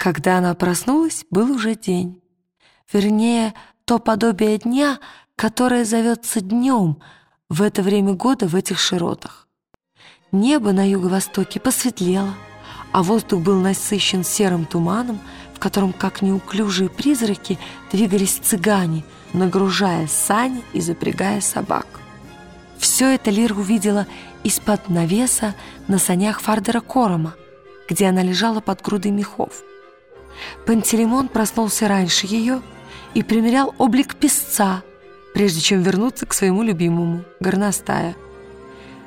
Когда она проснулась, был уже день. Вернее, то подобие дня, которое зовется днем в это время года в этих широтах. Небо на юго-востоке посветлело, а воздух был насыщен серым туманом, в котором, как неуклюжие призраки, двигались цыгане, нагружая сани и запрягая собак. Все это Лира увидела из-под навеса на санях Фардера Корома, где она лежала под грудой мехов. Пантелеймон проснулся раньше ее и примерял облик песца, прежде чем вернуться к своему любимому, горностая.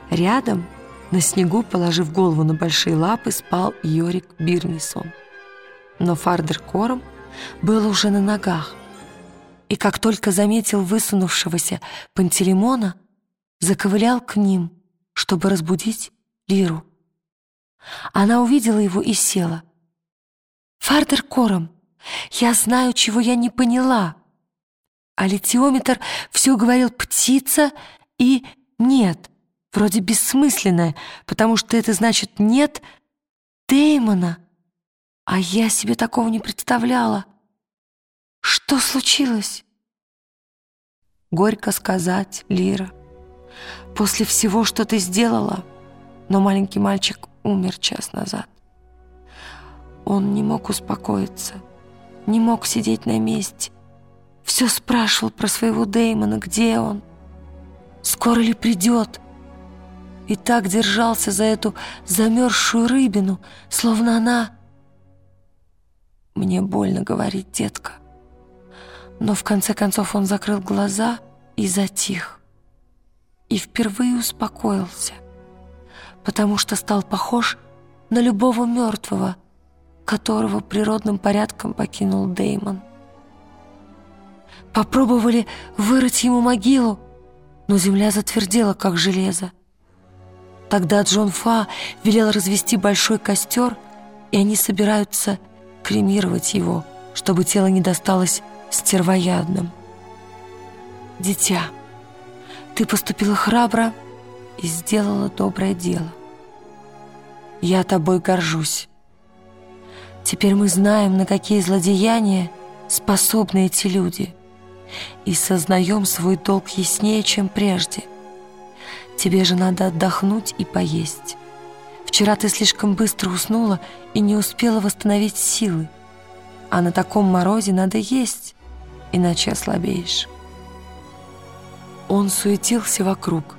Рядом, на снегу, положив голову на большие лапы, спал Йорик Бирнисон. Но Фардер Кором был уже на ногах, и как только заметил высунувшегося Пантелеймона, заковылял к ним, чтобы разбудить Лиру. Она увидела его и села. «Фардер Кором, я знаю, чего я не поняла». А литиометр все говорил «птица» и «нет». Вроде бессмысленное, потому что это значит «нет» Дэймона. А я себе такого не представляла. Что случилось? Горько сказать, Лира. После всего, что ты сделала, но маленький мальчик умер час назад. Он не мог успокоиться, не мог сидеть на месте. Все спрашивал про своего Дэймона, где он, скоро ли придет. И так держался за эту замерзшую рыбину, словно она... Мне больно говорить, детка. Но в конце концов он закрыл глаза и затих. И впервые успокоился, потому что стал похож на любого мертвого, которого природным порядком покинул Деймон. Попробовали вырыть ему могилу, но земля затвердела, как железо. Тогда Джон Фа велел развести большой костер, и они собираются кремировать его, чтобы тело не досталось стервоядным. Дитя, ты поступила храбро и сделала доброе дело. Я тобой горжусь. Теперь мы знаем, на какие злодеяния способны эти люди, и сознаем свой долг яснее, чем прежде. Тебе же надо отдохнуть и поесть. Вчера ты слишком быстро уснула и не успела восстановить силы, а на таком морозе надо есть, иначе ослабеешь. Он суетился вокруг,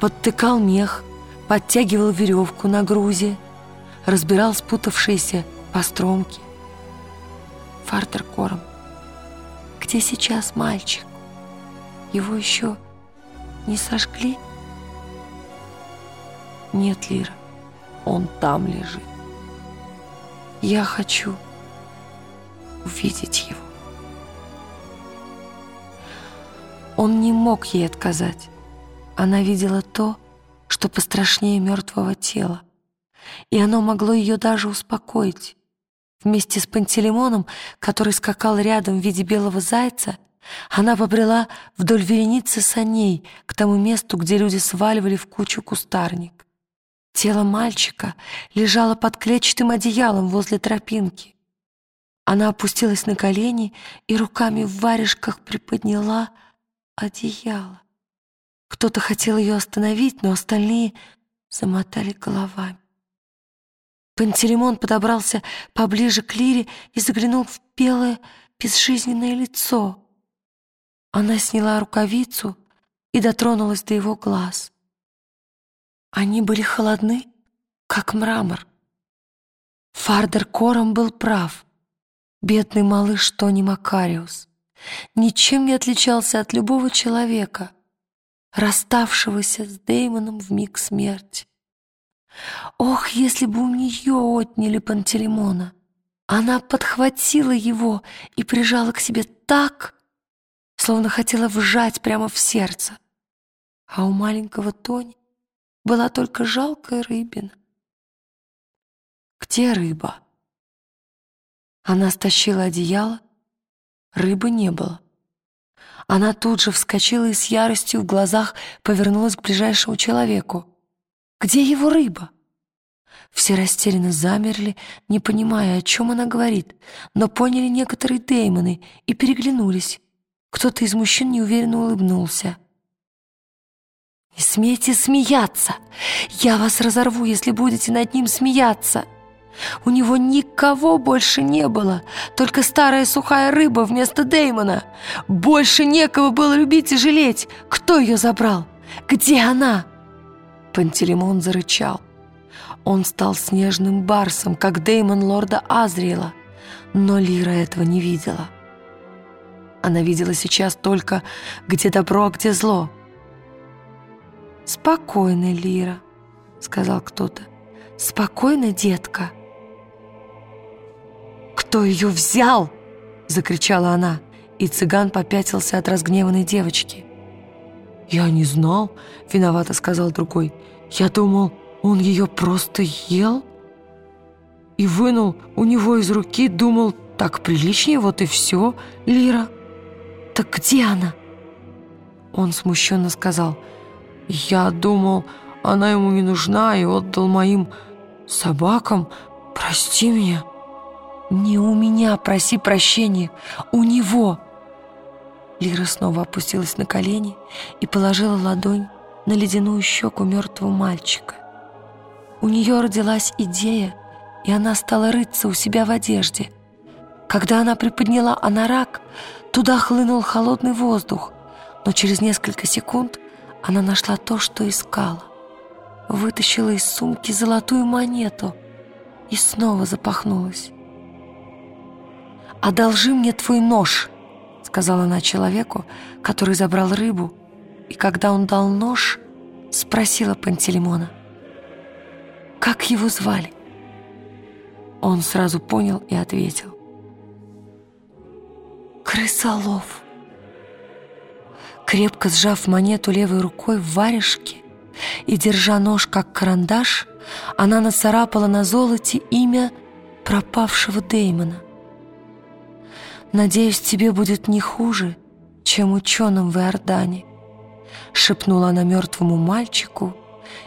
подтыкал мех, подтягивал веревку на грузе, разбирал спутавшиеся постромки. Фартер Корм, где сейчас мальчик? Его еще не сожгли? Нет, Лира, он там лежит. Я хочу увидеть его. Он не мог ей отказать. Она видела то, что пострашнее мертвого тела, и оно могло ее даже успокоить. Вместе с Пантелеймоном, который скакал рядом в виде белого зайца, она побрела вдоль вереницы саней к тому месту, где люди сваливали в кучу кустарник. Тело мальчика лежало под клетчатым одеялом возле тропинки. Она опустилась на колени и руками в варежках приподняла одеяло. Кто-то хотел ее остановить, но остальные замотали головами. Пантелеймон подобрался поближе к Лире и заглянул в белое безжизненное лицо. Она сняла рукавицу и дотронулась до его глаз. Они были холодны, как мрамор. Фардер Кором был прав. Бедный малыш Тони Макариус ничем не отличался от любого человека, расставшегося с Деймоном в миг смерти. Ох, если бы у нее отняли Пантелеймона! Она подхватила его и прижала к себе так, словно хотела вжать прямо в сердце. А у маленького Тони была только жалкая рыбина. Где рыба? Она стащила одеяло, рыбы не было. Она тут же вскочила и с яростью в глазах повернулась к ближайшему человеку. Где его рыба? Все растерянно замерли, не понимая, о чем она говорит, но поняли некоторые Деймоны и переглянулись. Кто-то из мужчин неуверенно улыбнулся. «Не смейте смеяться! Я вас разорву, если будете над ним смеяться!» У него никого больше не было, только старая сухая рыба вместо Деймона. Больше некого было любить и жалеть. Кто ее забрал? Где она?» Пантелеймон зарычал. Он стал снежным барсом, как Деймон лорда Азриэла, но Лира этого не видела. Она видела сейчас только, где добро, а где зло. «Спокойно, Лира», — сказал кто-то. «Спокойно, детка». «Кто ее взял?» — закричала она, и цыган попятился от разгневанной девочки. «Я не знал», — виновато сказал другой. «Я думал, он ее просто ел?» И вынул у него из руки, думал, так приличнее, вот и все, Лира. «Так где она?» Он смущенно сказал, «Я думал, она ему не нужна и отдал моим собакам. Прости меня». «Не у меня проси прощения, у него!» Лира снова опустилась на колени и положила ладонь на ледяную щеку мертвого мальчика. У нее родилась идея, и она стала рыться у себя в одежде. Когда она приподняла анорак, туда хлынул холодный воздух, но через несколько секунд она нашла то, что искала. Вытащила из сумки золотую монету и снова запахнулась. «Одолжи мне твой нож», — сказала она человеку, который забрал рыбу, и когда он дал нож, спросила Пантелеймона, как его звали. Он сразу понял и ответил. «Крысолов». Крепко сжав монету левой рукой в варежке и держа нож как карандаш, она нацарапала на золоте имя пропавшего Деймона. «Надеюсь, тебе будет не хуже, чем ученым в Иордане», шепнула она мертвому мальчику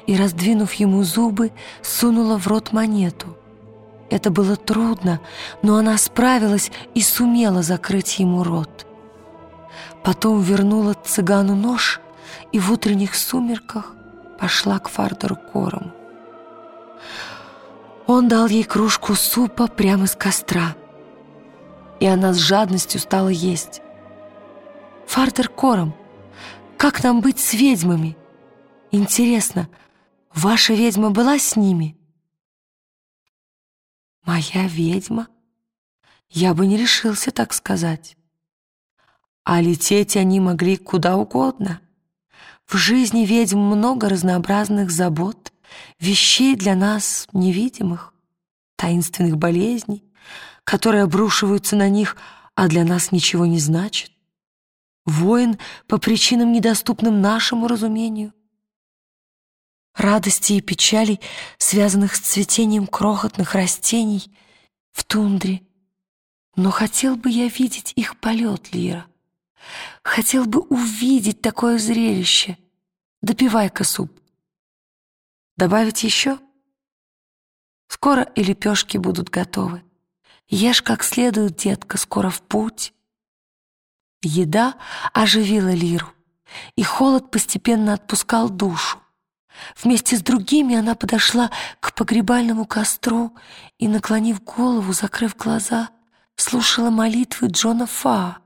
и, раздвинув ему зубы, сунула в рот монету. Это было трудно, но она справилась и сумела закрыть ему рот. Потом вернула цыгану нож и в утренних сумерках пошла к Фардеру Корому. Он дал ей кружку супа прямо с костра — и она с жадностью стала есть. «Фартер Кором, как нам быть с ведьмами? Интересно, ваша ведьма была с ними?» «Моя ведьма?» Я бы не решился так сказать. А лететь они могли куда угодно. В жизни ведьм много разнообразных забот, вещей для нас невидимых, таинственных болезней, которые обрушиваются на них, а для нас ничего не значит. Воин по причинам, недоступным нашему разумению. Радости и печали, связанных с цветением крохотных растений в тундре. Но хотел бы я видеть их полет, Лира. Хотел бы увидеть такое зрелище. Допивай-ка суп. Добавить еще? Скоро и лепешки будут готовы. Ешь как следует, детка, скоро в путь. Еда оживила Лиру, и холод постепенно отпускал душу. Вместе с другими она подошла к погребальному костру и, наклонив голову, закрыв глаза, слушала молитвы Джона Фа.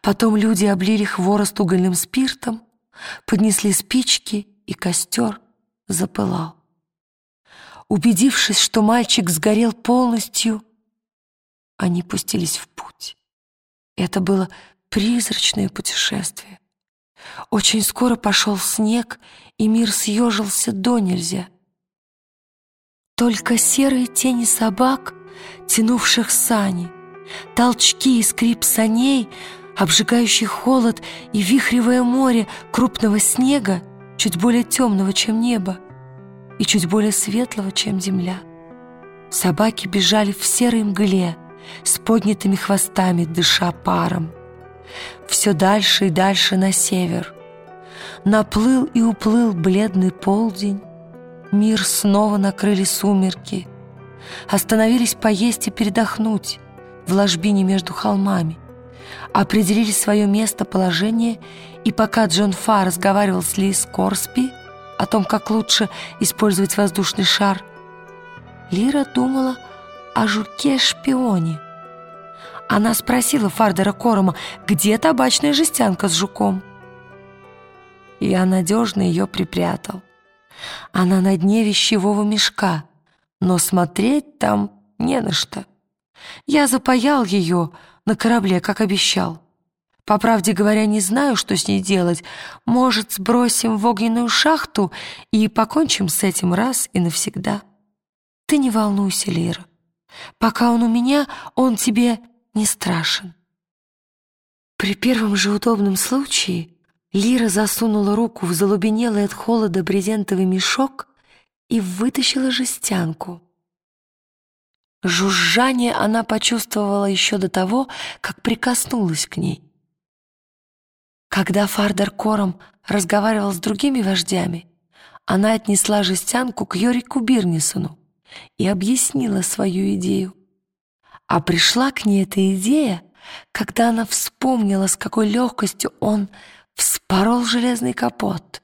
Потом люди облили хворост угольным спиртом, поднесли спички, и костер запылал. Убедившись, что мальчик сгорел полностью, они пустились в путь. Это было призрачное путешествие. Очень скоро пошел снег, и мир съежился до нельзя. Только серые тени собак, тянувших сани, толчки и скрип саней, обжигающий холод и вихревое море крупного снега, чуть более темного, чем небо, и чуть более светлого, чем земля. Собаки бежали в серой мгле, с поднятыми хвостами, дыша паром. Все дальше и дальше на север. Наплыл и уплыл бледный полдень, Мир снова накрыли сумерки. Остановились поесть и передохнуть в ложбине между холмами. Определили свое местоположение, и пока Джон Фа разговаривал с Лиз Корспи о том, как лучше использовать воздушный шар, Лира думала о жуке-шпионе. Она спросила Фардера Корома, где табачная жестянка с жуком. Я надежно ее припрятал. Она на дне вещевого мешка, но смотреть там не на что. Я запаял ее на корабле, как обещал. По правде говоря, не знаю, что с ней делать. Может, сбросим в огненную шахту и покончим с этим раз и навсегда. Ты не волнуйся, Лира. Пока он у меня, он тебе не страшен. При первом же удобном случае Лира засунула руку в залубенелый от холода брезентовый мешок и вытащила жестянку. Жужжание она почувствовала еще до того, как прикоснулась к ней. Когда Фардер Кором разговаривал с другими вождями, она отнесла жестянку к Йорику Бирнисону и объяснила свою идею. А пришла к ней эта идея, когда она вспомнила, с какой легкостью он вспорол железный капот,